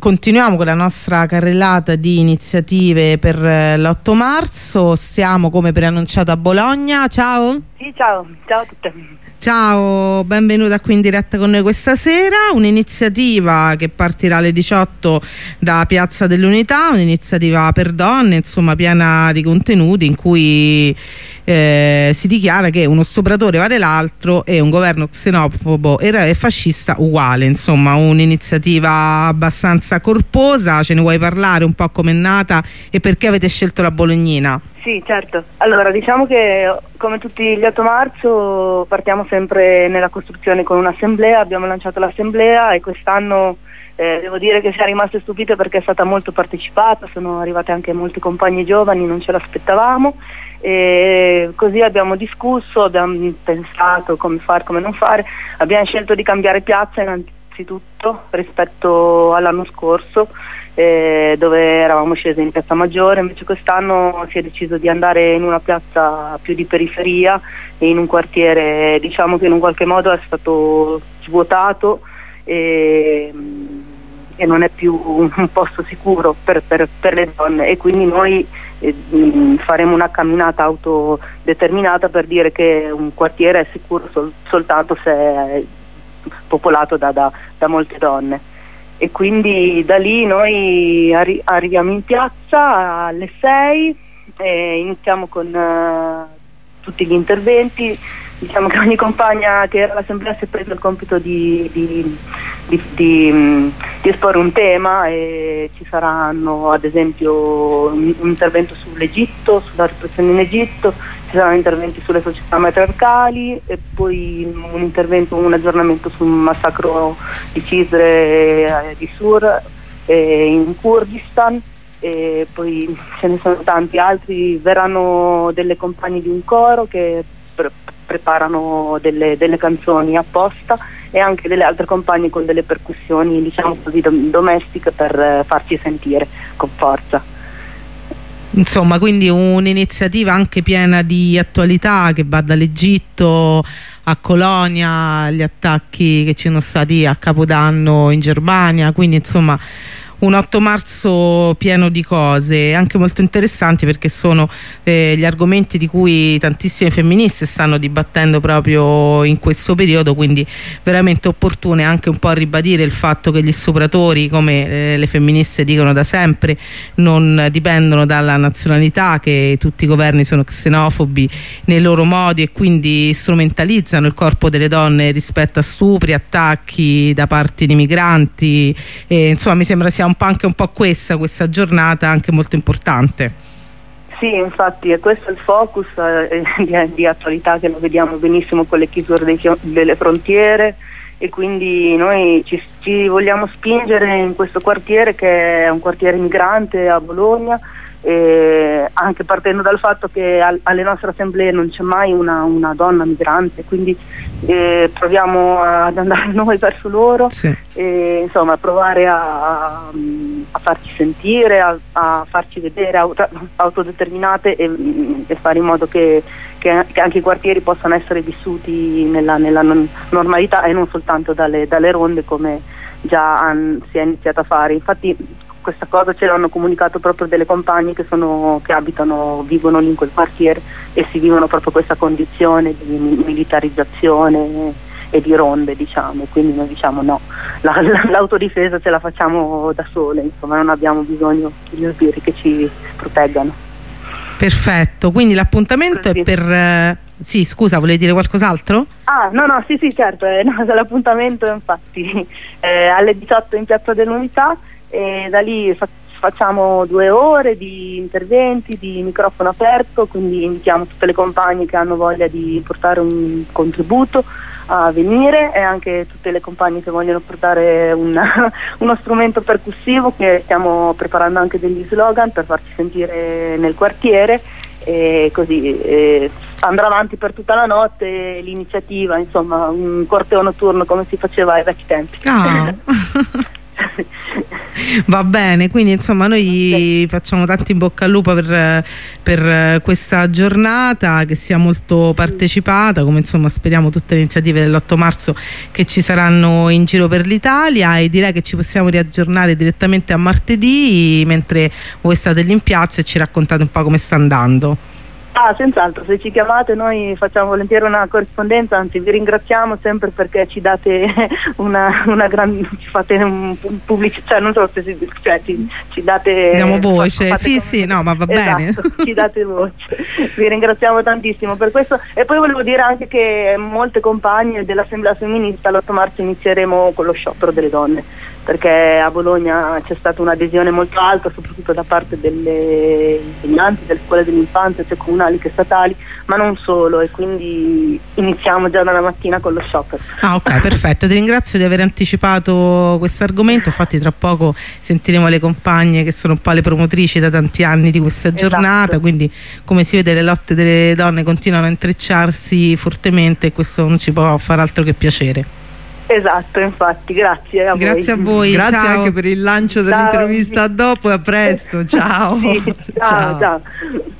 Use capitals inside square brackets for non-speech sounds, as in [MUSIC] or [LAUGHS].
continuiamo con la nostra carrellata di iniziative per eh, l'8 marzo. Siamo come preannunciato a Bologna. Ciao. Sì, ciao, ciao a tutte. Ciao, benvenuta qui in diretta con noi questa sera, un'iniziativa che partirà alle 18 da Piazza dell'Unità, un'iniziativa per donne, insomma piena di contenuti in cui eh, si dichiara che uno stupratore vale l'altro e un governo xenofobo e fascista uguale, insomma un'iniziativa abbastanza corposa, ce ne vuoi parlare? Un po' com'è nata? E perché avete scelto la Bolognina? Sì, certo. Allora, diciamo che come tutti gli 8 marzo partiamo sempre nella costruzione con un'assemblea, abbiamo lanciato l'assemblea e quest'anno eh, devo dire che siamo rimaste stupite perché è stata molto partecipata, sono arrivate anche molti compagni giovani, non ce l'aspettavamo. E così abbiamo discusso, abbiamo pensato come fare, come non fare, abbiamo scelto di cambiare piazza innanzitutto rispetto all'anno scorso eh, dove eravamo scesi in piazza Maggiore, invece quest'anno si è deciso di andare in una piazza più di periferia in un quartiere diciamo che in un qualche modo è stato svuotato e, e non è più un, posto sicuro per, per, per, le donne. E quindi noi eh, faremo una camminata autodeterminata per dire che un quartiere è sicuro sol, soltanto se popolato da, da, da molte donne e quindi da lì noi arri arriviamo in piazza alle 6 e iniziamo con uh, tutti gli interventi. Diciamo che ogni compagna che era all'assemblea si è preso il compito di, di, di, di, esporre un tema e ci saranno ad esempio un, un intervento sull'Egitto, sulla repressione in Egitto, ci saranno interventi sulle società matriarcali e poi un intervento, un aggiornamento sul massacro di Cisre e di Sur e in Kurdistan. E poi ce ne sono tanti altri, verranno delle compagne di un coro che preparano delle, delle, canzoni apposta e anche delle altre compagne con delle percussioni diciamo così domestiche per eh, farci sentire con forza. Insomma, quindi un'iniziativa anche piena di attualità che va dall'Egitto a Colonia, agli attacchi che ci sono stati a Capodanno in Germania, quindi insomma un 8 marzo pieno di cose anche molto interessanti perché sono eh, gli argomenti di cui tantissime femministe stanno dibattendo proprio in questo periodo quindi veramente opportune anche un po' a ribadire il fatto che gli stupratori come eh, le femministe dicono da sempre non dipendono dalla nazionalità che tutti i governi sono xenofobi nei loro modi e quindi strumentalizzano il corpo delle donne rispetto a stupri, attacchi da parte di migranti e, insomma mi sembra sia un po' anche un po' questa, questa giornata anche molto importante. Sì, infatti è questo il focus eh, di, di, attualità che lo vediamo benissimo con le chiusure dei, delle frontiere e quindi noi ci, ci, vogliamo spingere in questo quartiere che è un quartiere migrante a Bologna eh, anche partendo dal fatto che al, alle nostre assemblee non c'è mai una, una, donna migrante, quindi eh, proviamo ad andare [LAUGHS] noi verso loro sì. e insomma provare a, a farci sentire, a, a farci vedere auto, autodeterminate e, e, fare in modo che, che, che, anche i quartieri possano essere vissuti nella, nella normalità e non soltanto dalle, dalle ronde come già an, si è iniziato a fare. Infatti questa cosa ce l'hanno comunicato proprio delle compagne che, sono, che abitano, vivono lì in quel quartiere e si vivono proprio questa condizione di militarizzazione e di ronde diciamo quindi noi diciamo no la, la, l'autodifesa ce la facciamo da sole insomma non abbiamo bisogno di sbirri che ci proteggano perfetto quindi l'appuntamento Così. è per eh, sì scusa volevi dire qualcos'altro? ah no no sì sì certo eh, no, [LAUGHS] l'appuntamento è infatti eh, alle 18 in Piazza dell'Unità e da lì fa facciamo due ore di interventi, di microfono aperto, quindi invitiamo tutte le compagne che hanno voglia di portare un contributo a venire e anche tutte le compagne che vogliono portare una, [LAUGHS] uno strumento percussivo che stiamo preparando anche degli slogan per farci sentire nel quartiere e così eh, andrà avanti per tutta la notte l'iniziativa, insomma un corteo notturno come si faceva ai vecchi tempi. Oh. [LAUGHS] Va bene, quindi insomma noi facciamo tanto in bocca al lupo per, per, questa giornata che sia molto partecipata, come insomma speriamo tutte le iniziative dell'8 marzo che ci saranno in giro per l'Italia e direi che ci possiamo riaggiornare direttamente a martedì mentre voi state lì in piazza e ci raccontate un po' come sta andando. Ah, senz'altro, se ci chiamate noi facciamo volentieri una corrispondenza, anzi vi ringraziamo sempre perché ci date [LAUGHS] una, una grande, ci fate un, pubblico, cioè non so se si, cioè, ci, ci date... Diamo voce, sì come... sì, no ma va esatto, bene. ci date voce, vi ringraziamo tantissimo per questo. E poi volevo dire anche che molte compagne dell'Assemblea Femminista l'8 marzo inizieremo con lo sciopero delle donne perché a Bologna c'è stata un'adesione molto alta, soprattutto da parte delle insegnanti, delle scuole dell'infanzia, sia comunali che statali, ma non solo, e quindi iniziamo già dalla mattina con lo sciopero. Ah ok, perfetto, ti ringrazio di aver anticipato questo argomento, infatti tra poco sentiremo le compagne che sono un po' le promotrici da tanti anni di questa esatto. giornata, esatto. quindi come si vede le lotte delle donne continuano a intrecciarsi fortemente e questo non ci può far altro che piacere. Esatto, infatti, grazie a grazie voi. a voi. Grazie ciao. anche per il lancio dell'intervista a dopo e a presto. Ciao. [LAUGHS] sì, ciao. ciao. ciao.